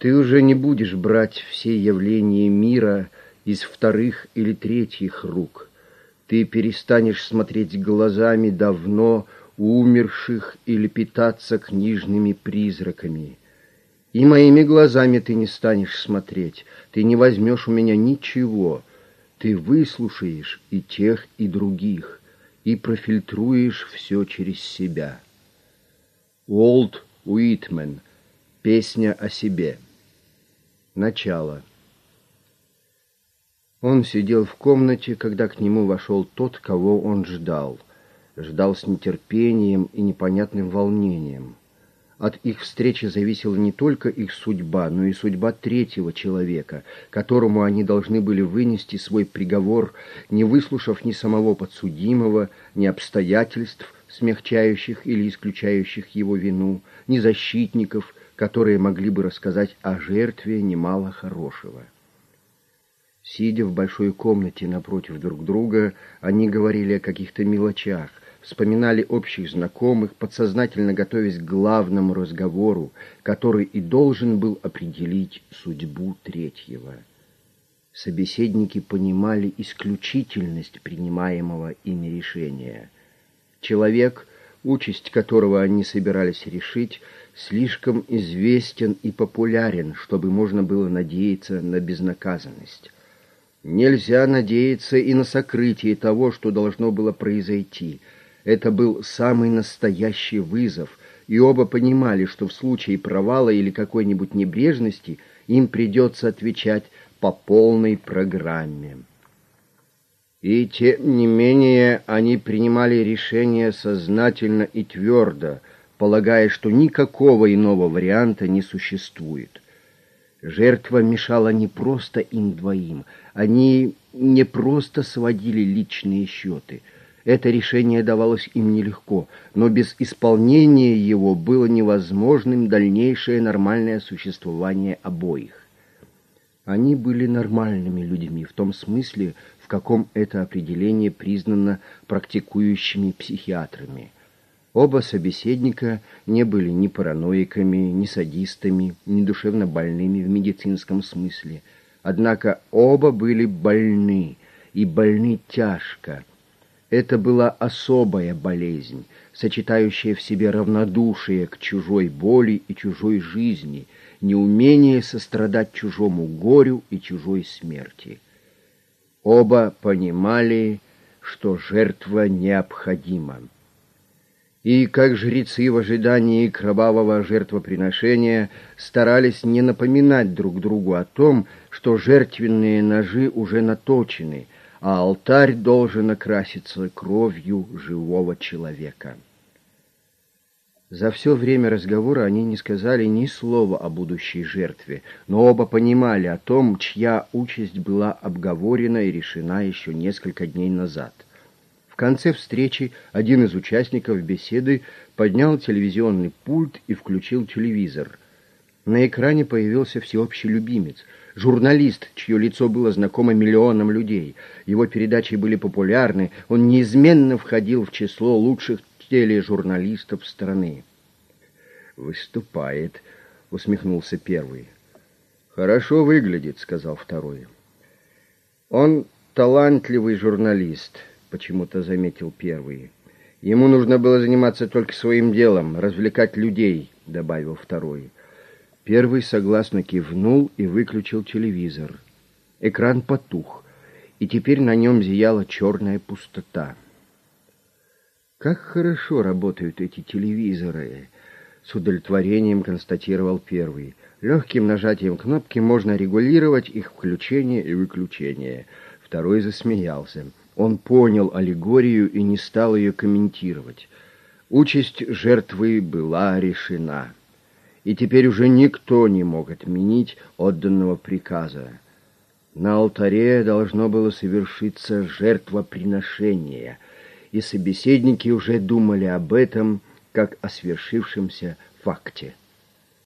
Ты уже не будешь брать все явления мира из вторых или третьих рук. Ты перестанешь смотреть глазами давно умерших или питаться книжными призраками. И моими глазами ты не станешь смотреть, ты не возьмешь у меня ничего. Ты выслушаешь и тех, и других, и профильтруешь все через себя. Уолт Уитмен. Песня о себе. Начало. Он сидел в комнате, когда к нему вошел тот, кого он ждал. Ждал с нетерпением и непонятным волнением. От их встречи зависела не только их судьба, но и судьба третьего человека, которому они должны были вынести свой приговор, не выслушав ни самого подсудимого, ни обстоятельств, смягчающих или исключающих его вину, ни защитников, которые могли бы рассказать о жертве немало хорошего. Сидя в большой комнате напротив друг друга, они говорили о каких-то мелочах, вспоминали общих знакомых, подсознательно готовясь к главному разговору, который и должен был определить судьбу третьего. Собеседники понимали исключительность принимаемого ими решения. Человек, участь которого они собирались решить, слишком известен и популярен, чтобы можно было надеяться на безнаказанность. Нельзя надеяться и на сокрытие того, что должно было произойти. Это был самый настоящий вызов, и оба понимали, что в случае провала или какой-нибудь небрежности им придется отвечать по полной программе. И тем не менее они принимали решение сознательно и твердо, полагая, что никакого иного варианта не существует. Жертва мешала не просто им двоим, они не просто сводили личные счеты. Это решение давалось им нелегко, но без исполнения его было невозможным дальнейшее нормальное существование обоих. Они были нормальными людьми в том смысле, каком это определение признано практикующими психиатрами – Оба собеседника не были ни параноиками, ни садистами, ни душевно больными в медицинском смысле. Однако оба были больны, и больны тяжко. Это была особая болезнь, сочетающая в себе равнодушие к чужой боли и чужой жизни, неумение сострадать чужому горю и чужой смерти. Оба понимали, что жертва необходима и, как жрецы в ожидании кровавого жертвоприношения, старались не напоминать друг другу о том, что жертвенные ножи уже наточены, а алтарь должен окраситься кровью живого человека. За все время разговора они не сказали ни слова о будущей жертве, но оба понимали о том, чья участь была обговорена и решена еще несколько дней назад — конце встречи один из участников беседы поднял телевизионный пульт и включил телевизор. На экране появился всеобщий любимец, журналист, чье лицо было знакомо миллионам людей. Его передачи были популярны, он неизменно входил в число лучших тележурналистов страны. «Выступает», — усмехнулся первый. «Хорошо выглядит», — сказал второй. «Он талантливый журналист» почему-то заметил первый. Ему нужно было заниматься только своим делом, развлекать людей, добавил второй. Первый согласно кивнул и выключил телевизор. Экран потух, и теперь на нем зияла черная пустота. Как хорошо работают эти телевизоры, с удовлетворением констатировал первый. Легким нажатием кнопки можно регулировать их включение и выключение. Второй засмеялся. Он понял аллегорию и не стал ее комментировать. Участь жертвы была решена, и теперь уже никто не мог отменить отданного приказа. На алтаре должно было совершиться жертвоприношение, и собеседники уже думали об этом, как о свершившемся факте.